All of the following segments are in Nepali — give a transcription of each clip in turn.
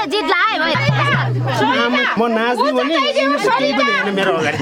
मैले जित लाएँ म नाच्नु भने केही पनि होइन मेरो अगाडि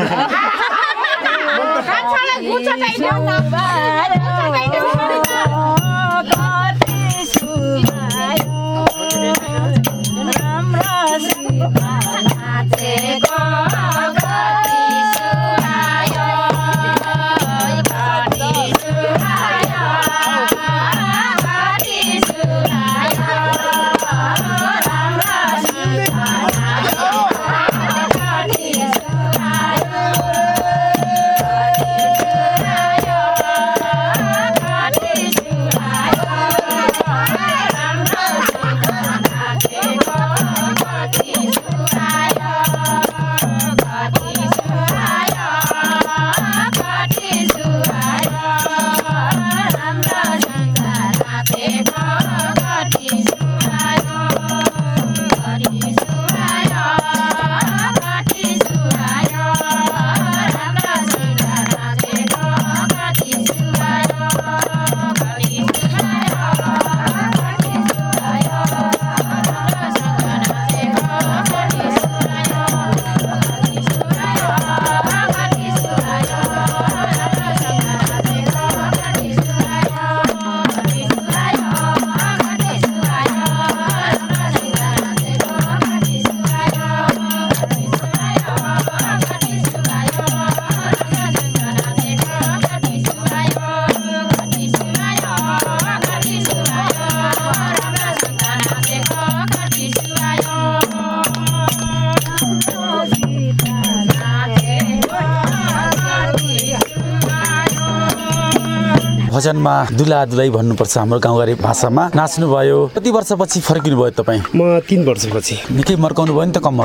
भजनमा दुला दुलाई भन्नुपर्छ हाम्रो गाउँघरे भाषामा। नाच्नुभयो। कति वर्षपछि फर्किनु भयो तपाईँ? म तिन वर्षपछि। निकै मर्काउनु भयो नि त कम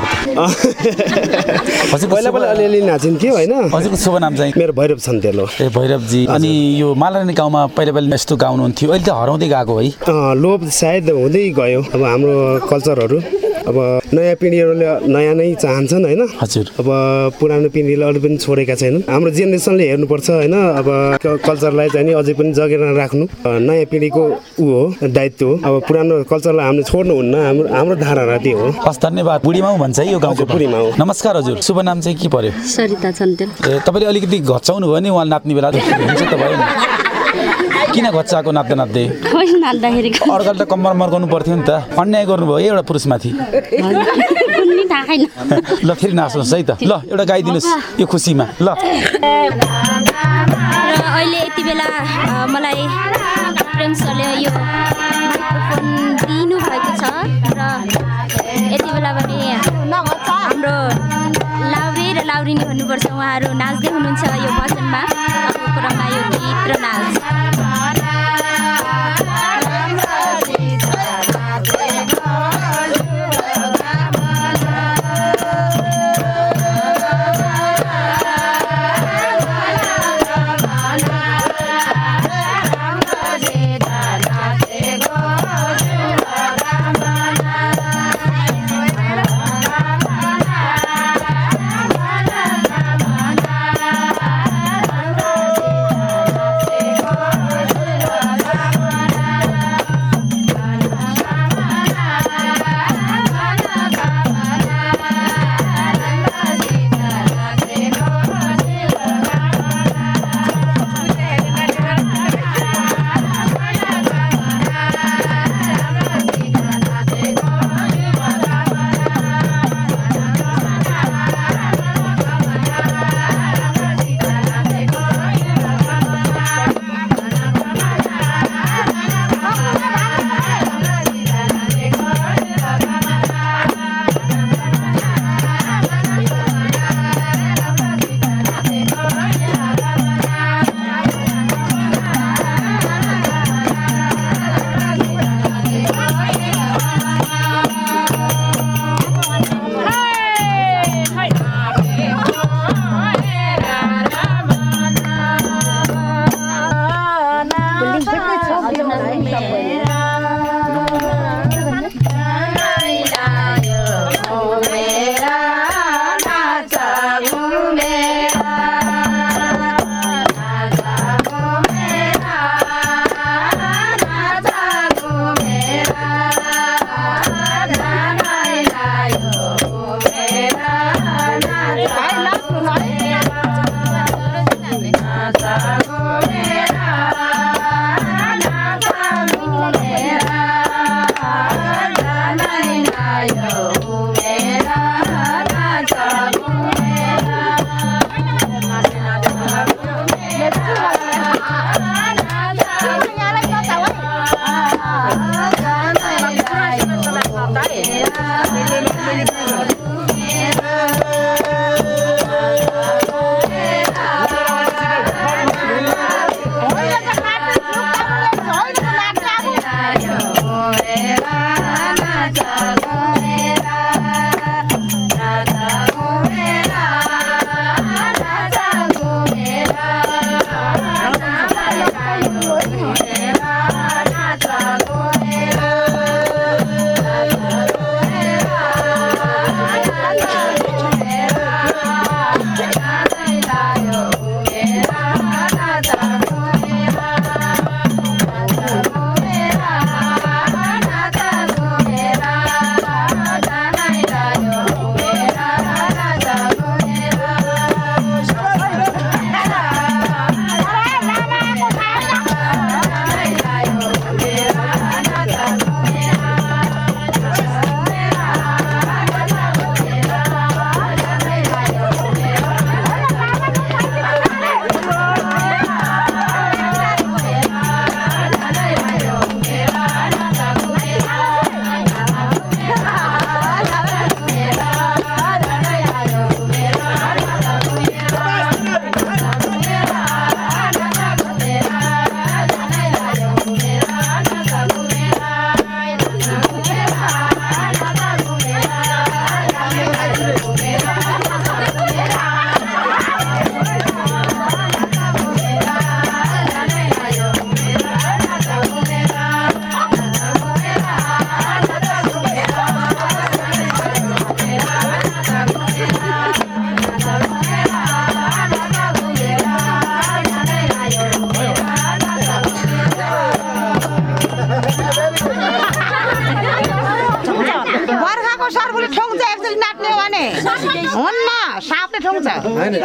हजुरको पहिला पहिला अलिअलि नाचिन्थ्यो होइन? हजुरको शुभ नाम चाहिँ? मेरो भैरव छन्तेलो। ए भैरवजी। अनि यो मालानी गाउँमा पहिला पहिला यस्तो गाउनुहुन्थ्यो। अहिले त हराउँदै गएको है। लोप सायद हुँदै गयो। अब हाम्रो कल्चरहरू। अब नयाँ पिँढीहरूले नयाँ नै चाहन्छन् होइन? हजुर। अब पुरानो पिँढीले अरू पनि छोडेका छैनन्। हाम्रो जेनेरेसनले हेर्नुपर्छ होइन? अब कल्चरलाई चाहिँ नि अझै पनि जगेर राख्नु। नयाँ पिँढीको ऊ हो दायित्व हो। अब पुरानो कल्चरलाई हामीले छोड्नुहुन्न हाम्रो हाम्रो धारणा त्यो हो। हस् धन्यवाद। बुढीमाउ भन्छ है यो गाउँको बुढीमाउ। नमस्कार हजुर। शुभ नाम चाहिँ के पर्यो? सरिता ए तपाईँले अलिकति घचाउनु भयो नि उहाँ नाच्ने बेला। हुन्छ त भयो नि किन घचाएको नाच्दा नाच्दै अर्काले त कम्मर मर्काउनु पर्थ्यो नि त। अन्याय गर्नुभयो है एउटा पुरुषमाथि। ल फेरि नाच्नुहोस् है त। ल एउटा गाइदिनुहोस् यो खुसीमा। ल। र अहिले यति बेला मलाई प्रेम सरले यो माइक्रोफोन दिनुभएको छ। र यति बेला पनि हाम्रो लाउरे र लाउरिनी भन्नुपर्छ उहाँहरू नाच्दै हुनुहुन्छ यो भजनमा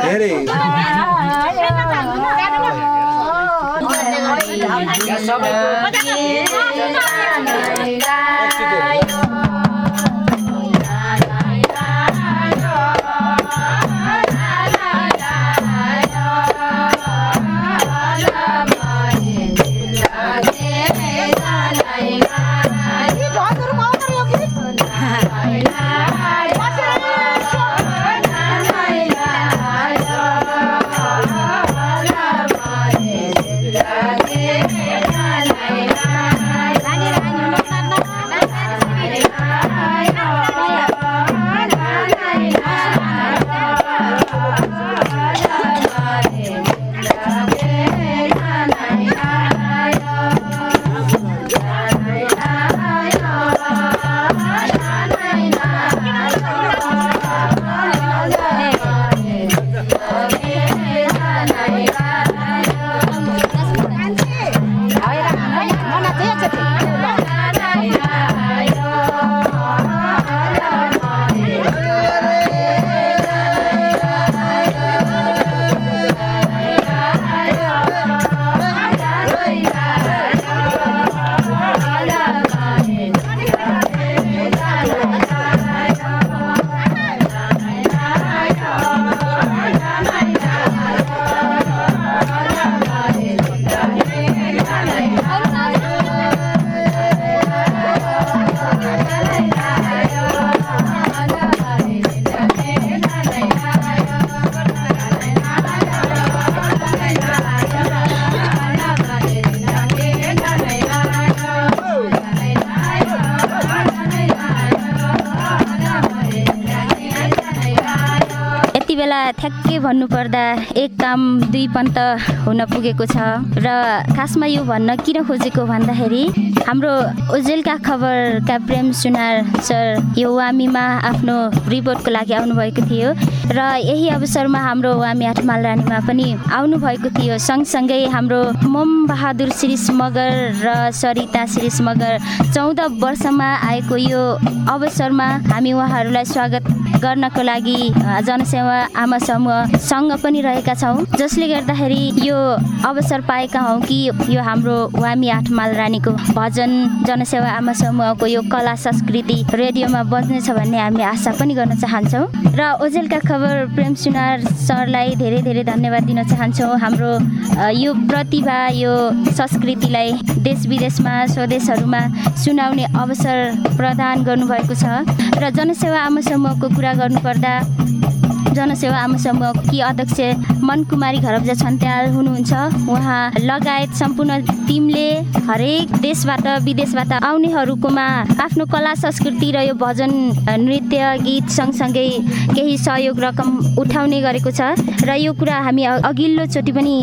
यति बेला ठ्याक्कै भन्नुपर्दा एक काम दुई पन्त हुन पुगेको छ। र खासमा यो भन्न किन खोजेको भन्दाखेरि हाम्रो ओजेलका खबरका प्रेम सुनार सर यो वामीमा आफ्नो रिपोर्टको लागि आउनुभएको थियो। र यही अवसरमा हाम्रो वामी आठमाल रानीमा पनि आउनुभएको थियो। सँगसँगै हाम्रो मोम बहादुर शिरिष मगर र सरिता शिरिष मगर चौध वर्षमा आएको यो अवसरमा हामी उहाँहरूलाई स्वागत गर्नको लागि जनसेवा आमा समूहसँग पनि रहेका छौँ। जसले गर्दाखेरि यो अवसर पाएका हौँ कि यो हाम्रो वामी आठ माल रानीको भजन जनसेवा आमा समूहको यो कला संस्कृति रेडियोमा बज्नेछ भन्ने हामी आशा पनि गर्न चाहन्छौँ। र ओजेलका खबर प्रेम सुनार सरलाई धेरै धेरै धन्यवाद दिन चाहन्छौँ। हाम्रो यो प्रतिभा यो संस्कृतिलाई देश विदेशमा स्वदेशहरूमा सुनाउने अवसर प्रदान गर्नुभएको छ। र जनसेवा आमा समूहको कुरा गर्नुपर्दा जनसेवा आमा समूहकी अध्यक्ष मनकुमारी घरब्जा छन्त्याल हुनुहुन्छ। उहाँ लगायत सम्पूर्ण टिमले हरेक देशबाट विदेशबाट आउनेहरूकोमा आफ्नो कला संस्कृति र यो भजन नृत्य गीत सँगसँगै केही सहयोग रकम उठाउने गरेको छ। र यो कुरा हामी अघिल्लोचोटि पनि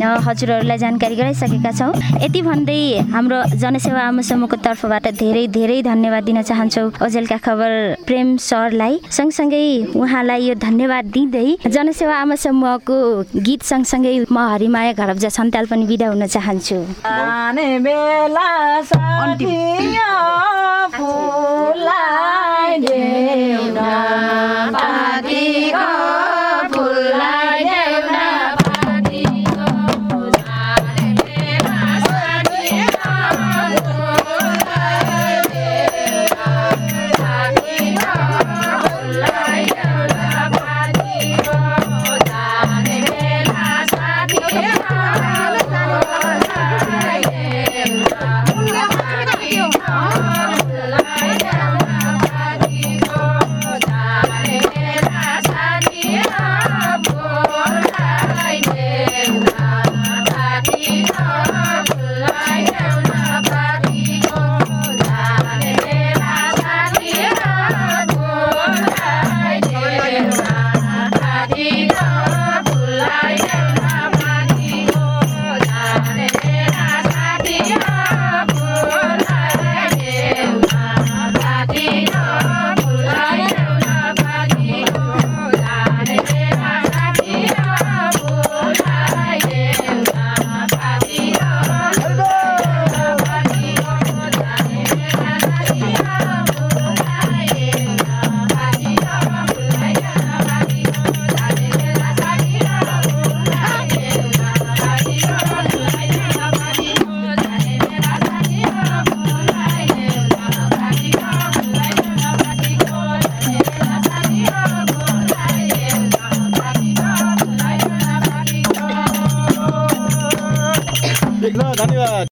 हजुरहरूलाई जानकारी गराइसकेका छौँ। यति भन्दै हाम्रो जनसेवा आमा समूहको तर्फबाट धेरै धेरै धन्यवाद दिन चाहन्छौँ। ओजेलका खबर प्रेम सरलाई। सँगसँगै उहाँलाई यो धन्यवाद दिँदै जनसेवा आमा समूहको गीत सँगसँगै म हरिमाया घरब्जा सन्ताल पनि बिदा हुन चाहन्छु। फुला